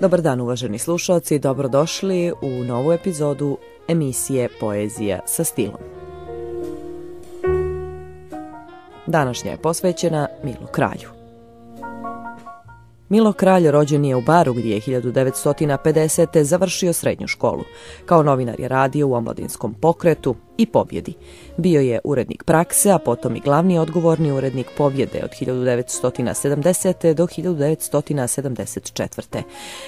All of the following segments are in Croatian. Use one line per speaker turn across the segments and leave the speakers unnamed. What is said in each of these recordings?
Dobar dan uvaženi slušalci, dobrodošli u novu epizodu emisije Poezija sa stilom. Današnja je posvećena Milu Kralju. Milo Kralj rođen je u Baru gdje je 1950. završio srednju školu. Kao novinar je radio u omladinskom pokretu i pobjedi. Bio je urednik prakse, a potom i glavni odgovorni urednik pobjede od 1970. do 1974.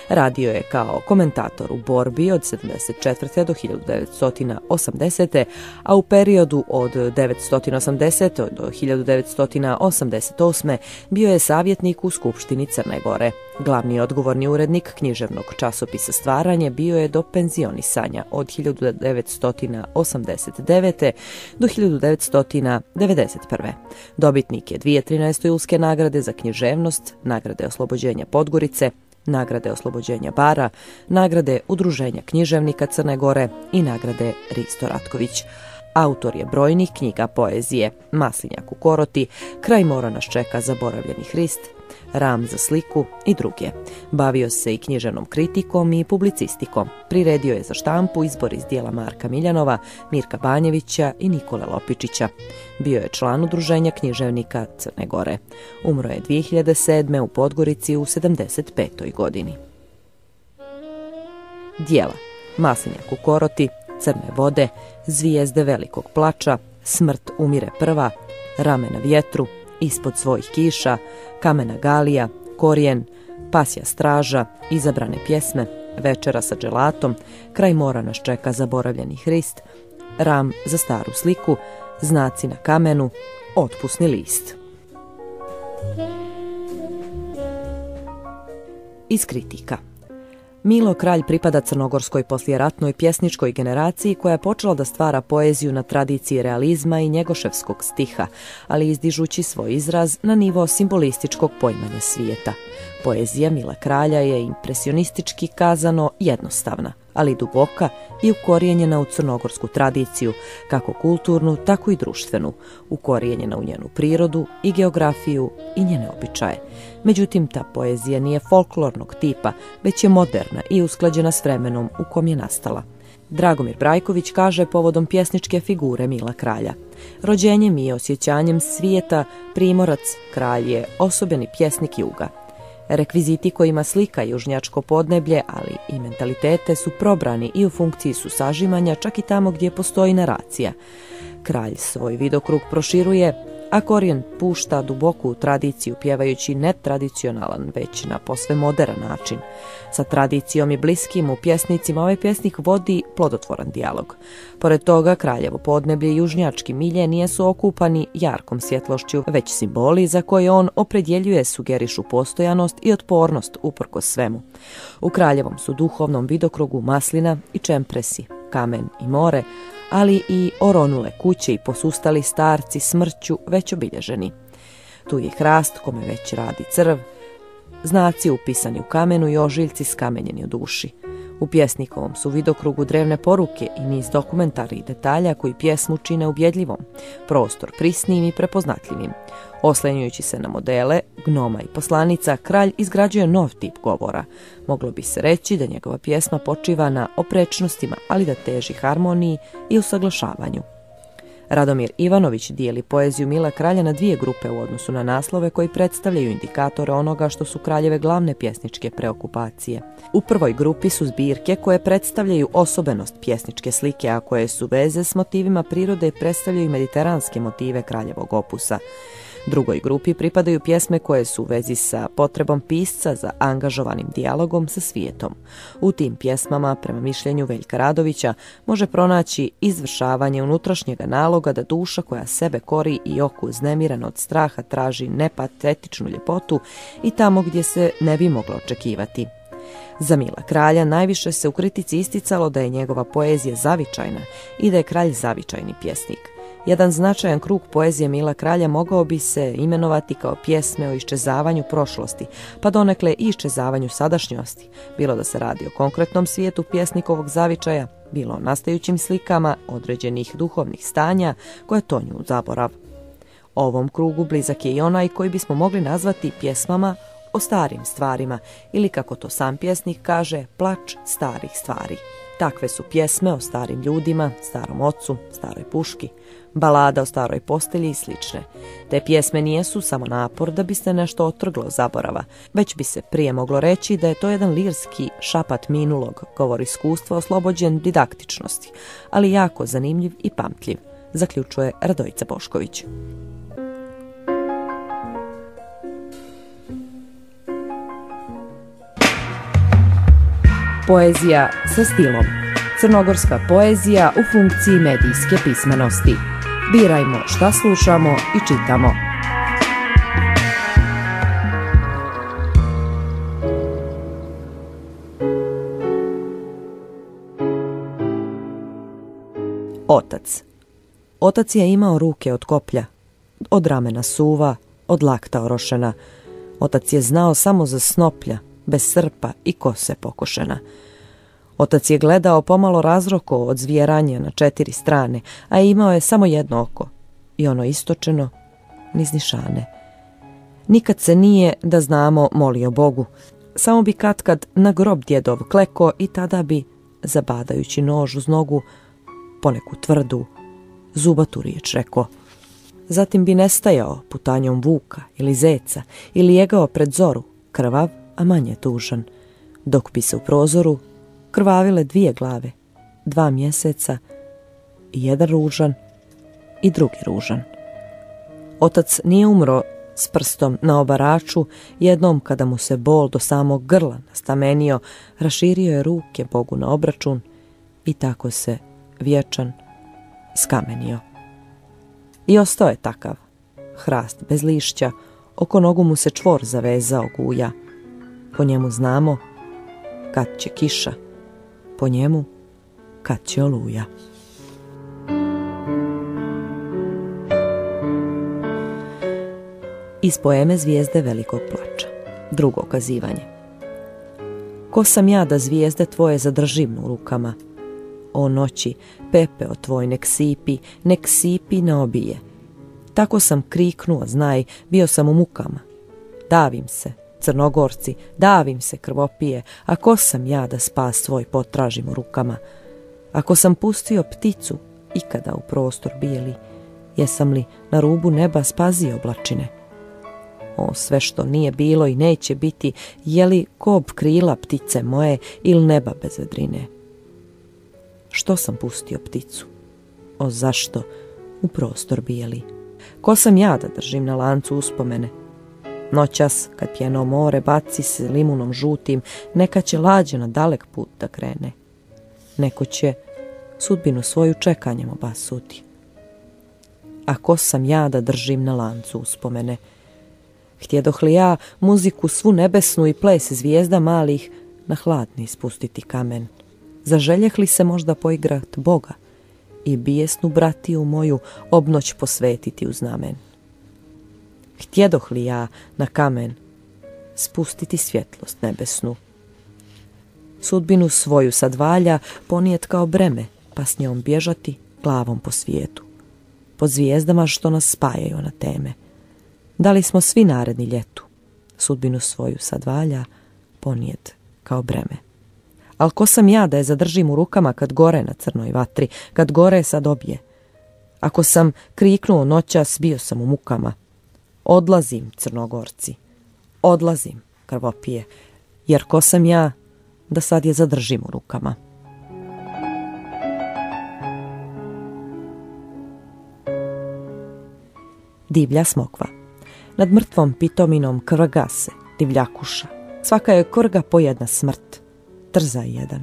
Radio je kao komentator u borbi od 1974. do 1980. a u periodu od 1980. do 1988. bio je savjetnik u Skupštini Crne Gore. Glavni odgovorni urednik književnog časopisa Stvaranje bio je do penzionisanja od 1989. do 1991. Dobitnik je 2013. Ulske nagrade za književnost, nagrade oslobođenja Podgorice, nagrade oslobođenja Bara, nagrade Udruženja književnika Crne Gore i nagrade Risto Ratković. Autor je brojnih knjiga poezije, Maslinjak u koroti, Kraj mora nas čeka zaboravljeni Hrist, Ram za sliku i druge. Bavio se i književnom kritikom i publicistikom. Priredio je za štampu izbor iz dijela Marka Miljanova, Mirka Banjevića i Nikole Lopičića. Bio je član udruženja književnika Crne Gore. Umro je 2007. u Podgorici u 75. godini. Dijela Maslinjak u koroti, Crne vode, Zvijezde velikog plača, Smrt umire prva, Rame na vjetru, Ispod svojih kiša, Kamena galija, Korijen, Pasja straža, Izabrane pjesme, Večera sa dželatom, Kraj mora nas čeka zaboravljeni Hrist, Ram za staru sliku, Znaci na kamenu, Otpusni list. Iz kritika Milo Kralj pripada crnogorskoj poslijeratnoj pjesničkoj generaciji koja je počela da stvara poeziju na tradiciji realizma i njegoševskog stiha, ali izdižući svoj izraz na nivo simbolističkog poimanja svijeta. Poezija Mila Kralja je impresionistički kazano jednostavna, ali duboka i ukorijenjena u crnogorsku tradiciju, kako kulturnu, tako i društvenu, ukorijenjena u njenu prirodu i geografiju i njene običaje. Međutim, ta poezija nije folklornog tipa, već je moderna i usklađena s vremenom u kom je nastala. Dragomir Brajković kaže povodom pjesničke figure Mila Kralja. Rođenjem i osjećanjem svijeta Primorac Kralj je osobeni pjesnik juga – Rekviziti kojima slika južnjačko podneblje, ali i mentalitete su probrani i u funkciji su sažimanja čak i tamo gdje postoji naracija. Kralj svoj vidokrug proširuje, a korijen pušta duboku tradiciju pjevajući netradicionalan, već na posve modern način. Sa tradicijom i bliskim u pjesnicima ovaj pjesnik vodi plodotvoran dijalog. Pored toga, kraljevo podneblje i južnjački milje nije su okupani jarkom svjetlošću, već simboli za koje on opredjeljuje sugerišu postojanost i otpornost uprko svemu. U kraljevom su duhovnom vidokrugu maslina i čempresi, kamen i more, ali i oronule kuće i posustali starci smrću već obilježeni. Tu je hrast kome već radi crv, znaci upisani u kamenu i ožiljci skamenjeni u duši. U pjesnikovom su vidokrugu drevne poruke i niz dokumentarnih detalja koji pjesmu čine ubjedljivom, prostor prisnim i prepoznatljivim. Oslenjujući se na modele, gnoma i poslanica, kralj izgrađuje nov tip govora. Moglo bi se reći da njegova pjesma počiva na oprečnostima, ali da teži harmoniji i usaglašavanju. Radomir Ivanović dijeli poeziju Mila Kralja na dvije grupe u odnosu na naslove koji predstavljaju indikatore onoga što su kraljeve glavne pjesničke preokupacije. U prvoj grupi su zbirke koje predstavljaju osobenost pjesničke slike, a koje su veze s motivima prirode i predstavljaju mediteranske motive kraljevog opusa. Drugoj grupi pripadaju pjesme koje su u vezi sa potrebom pisca za angažovanim dijalogom sa svijetom. U tim pjesmama, prema mišljenju Veljka Radovića, može pronaći izvršavanje unutrašnjega naloga da duša koja sebe kori i oku uznemirena od straha traži nepatetičnu ljepotu i tamo gdje se ne bi moglo očekivati. Za Mila kralja najviše se u kritici isticalo da je njegova poezija zavičajna i da je kralj zavičajni pjesnik. Jedan značajan krug poezije Mila Kralja mogao bi se imenovati kao pjesme o iščezavanju prošlosti, pa donekle i iščezavanju sadašnjosti, bilo da se radi o konkretnom svijetu pjesnikovog zavičaja, bilo o nastajućim slikama određenih duhovnih stanja koje tonju u zaborav. Ovom krugu blizak je i onaj koji bismo mogli nazvati pjesmama o starim stvarima ili kako to sam pjesnik kaže, plač starih stvari. Takve su pjesme o starim ljudima, starom ocu, staroj puški, balada o staroj postelji i slične. Te pjesme nijesu samo napor da bi se nešto otrglo zaborava, već bi se prije moglo reći da je to jedan lirski šapat minulog, govor iskustva oslobođen didaktičnosti, ali jako zanimljiv i pamtljiv, zaključuje Radojica Bošković. Poezija sa stilom. Crnogorska poezija u funkciji medijske pismenosti. Birajmo šta slušamo i čitamo. Otac. Otac je imao ruke od koplja, od ramena suva, od lakta orošena. Otac je znao samo za snoplja, bez srpa i kose pokošena. Otac je gledao pomalo razroko od zvjeranja na četiri strane, a imao je samo jedno oko i ono istočeno, niz nišane. Nikad se nije, da znamo, molio Bogu. Samo bi katkad na grob djedov kleko i tada bi, zabadajući nož uz nogu, poneku tvrdu, zubatu riječ rekao. Zatim bi nestajao putanjom vuka ili zeca ili jegao pred zoru, krvav, a manje tužan, dok bi se u prozoru krvavile dvije glave, dva mjeseca jedan ružan i drugi ružan. Otac nije umro s prstom na obaraču, jednom kada mu se bol do samog grla nastamenio, raširio je ruke Bogu na obračun i tako se vječan skamenio. I ostao je takav, hrast bez lišća, oko nogu mu se čvor zavezao guja. Po njemu znamo kad će kiša, po njemu kad će oluja. Iz poeme Zvijezde velikog plača. Drugo kazivanje. Ko sam ja da zvijezde tvoje zadržim u rukama? O noći, pepeo tvoj nek sipi, nek sipi ne obije. Tako sam kriknuo, znaj, bio sam u mukama. Davim se, crnogorci, davim se krvopije, a ko sam ja da spas svoj potražim u rukama? Ako sam pustio pticu ikada u prostor bijeli, jesam li na rubu neba spazio oblačine? O, sve što nije bilo i neće biti, je li kob krila ptice moje ili neba bez vedrine? Što sam pustio pticu? O, zašto? U prostor bijeli. Ko sam ja da držim na lancu uspomene? Noćas, kad pjeno more baci se limunom žutim, neka će lađe na dalek put da krene. Neko će sudbinu svoju čekanjem obasuti. A ko sam ja da držim na lancu uspomene? Htjedoh li ja muziku svu nebesnu i ples zvijezda malih na hladni spustiti kamen? Zaželjeh li se možda poigrat Boga i bijesnu bratiju moju obnoć posvetiti u znamen? Htjedoh li ja na kamen spustiti svjetlost nebesnu. Sudbinu svoju sad valja ponijet kao breme, pa s njom bježati glavom po svijetu. Po zvijezdama što nas spajaju na teme. Da li smo svi naredni ljetu? Sudbinu svoju sad valja ponijet kao breme. Al ko sam ja da je zadržim u rukama kad gore na crnoj vatri, kad gore sad obje? Ako sam kriknuo noćas, bio sam u mukama, Odlazim, crnogorci, odlazim, krvopije, jer ko sam ja da sad je zadržim u rukama. Divlja smokva. Nad mrtvom pitominom krga se, divljakuša. Svaka je krga po jedna smrt. Trza jedan.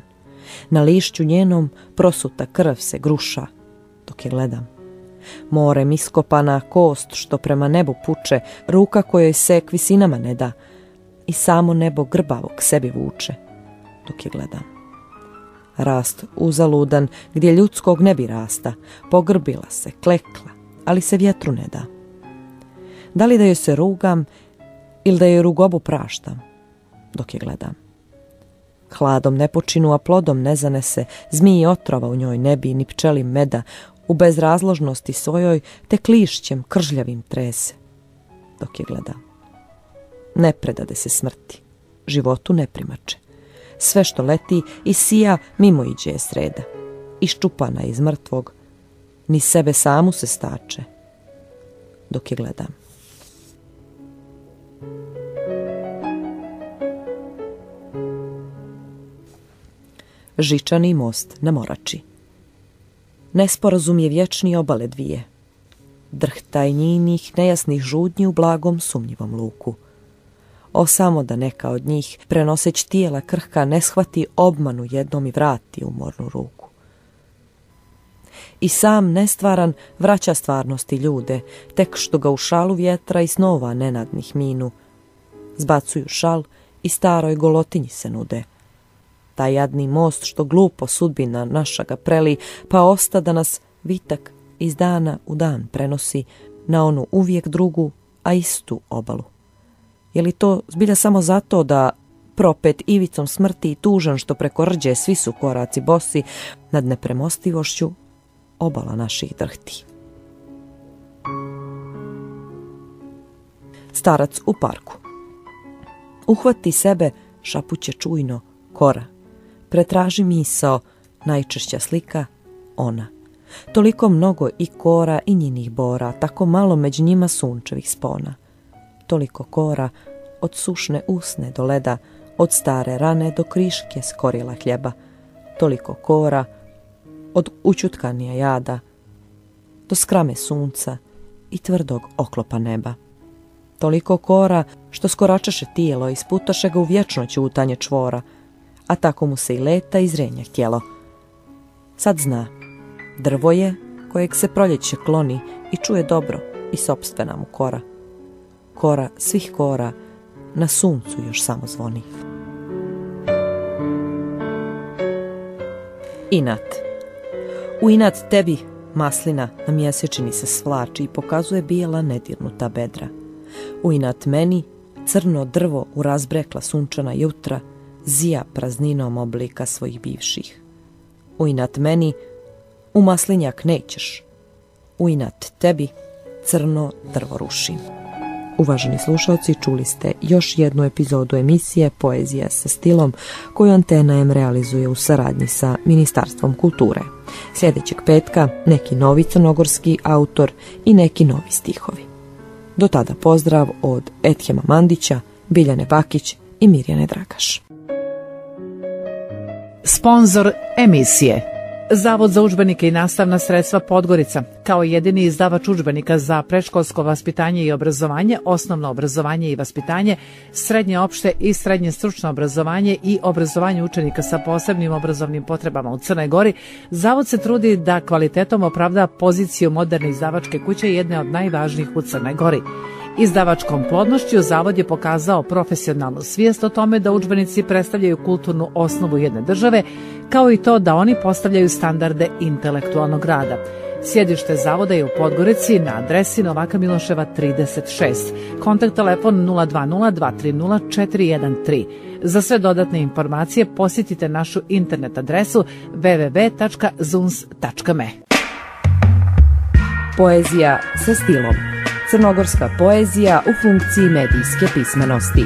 Na lišću njenom prosuta krv se gruša, dok je gledam morem iskopana kost što prema nebu puče, ruka kojoj se kvisinama ne da i samo nebo grbavog sebi vuče. dok je gledam. Rast uzaludan, gdje ljudskog ne bi rasta, pogrbila se, klekla, ali se vjetru ne da. Da li da joj se rugam ili da joj rugobu praštam, dok je gledam. Hladom ne počinu, a plodom ne zanese, zmiji otrova u njoj ne bi, ni pčeli meda, u bezrazložnosti svojoj te klišćem kržljavim trese, dok je gleda. Ne predade se smrti, životu ne primače. Sve što leti i sija mimo iđe sreda. Iščupana iz mrtvog, ni sebe samu se stače, dok je gledam. Žičani most na Morači. Nesporazum je vječni obale dvije. Drhtaj njinih nejasnih žudnji u blagom sumnjivom luku. O samo da neka od njih, prenoseć tijela krhka, ne shvati obmanu jednom i vrati u mornu ruku. I sam nestvaran vraća stvarnosti ljude, tek što ga u šalu vjetra i snova nenadnih minu. Zbacuju šal i staroj golotinji se nude taj jadni most što glupo sudbina naša ga preli, pa osta da nas vitak iz dana u dan prenosi na onu uvijek drugu, a istu obalu. Je li to zbilja samo zato da propet ivicom smrti i tužan što preko rđe svi su koraci bosi nad nepremostivošću obala naših drhti. Starac u parku. Uhvati sebe, šapuće čujno, kora pretraži misao, najčešća slika, ona. Toliko mnogo i kora i njinih bora, tako malo među njima sunčevih spona. Toliko kora, od sušne usne do leda, od stare rane do kriške skorila hljeba. Toliko kora, od učutkanija jada, do skrame sunca i tvrdog oklopa neba. Toliko kora, što skoračaše tijelo i sputaše ga u vječno ćutanje čvora, a tako mu se i leta i zrenja htjelo. Sad zna, drvo je kojeg se proljeće kloni i čuje dobro i sobstvena mu kora. Kora svih kora na suncu još samo zvoni. Inat U inat tebi maslina na mjesečini se svlači i pokazuje bijela nedirnuta bedra. U inat meni crno drvo u razbrekla sunčana jutra zija prazninom oblika svojih bivših. U inat meni, u maslinjak nećeš. U inat tebi, crno drvo ruši. Uvaženi slušalci, čuli ste još jednu epizodu emisije Poezija sa stilom koju Antena M realizuje u saradnji sa Ministarstvom kulture. Sljedećeg petka neki novi crnogorski autor i neki novi stihovi. Do tada pozdrav od Ethema Mandića, Biljane Bakić i Mirjane Dragaš.
Sponzor emisije Zavod za udžbenike i nastavna sredstva Podgorica, kao jedini izdavač udžbenika za predškolsko vaspitanje i obrazovanje, osnovno obrazovanje i vaspitanje, srednje opšte i srednje stručno obrazovanje i obrazovanje učenika sa posebnim obrazovnim potrebama u Crnoj Gori, Zavod se trudi da kvalitetom opravda poziciju moderne izdavačke kuće jedne od najvažnijih u Crnoj Gori. Izdavačkom plodnošću Zavod je pokazao profesionalnu svijest o tome da udžbenici predstavljaju kulturnu osnovu jedne države, kao i to da oni postavljaju standarde intelektualnog rada. Sjedište zavoda je u Podgorici na adresi Novaka Miloševa 36. Kontakt telefon 020 Za sve dodatne informacije posjetite našu internet adresu www.zuns.me.
Poezija sa stilom Crnogorska poezija u funkciji medijske pismenosti.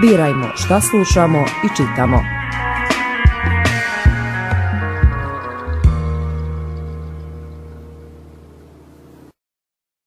Birajmo šta slušamo i čitamo.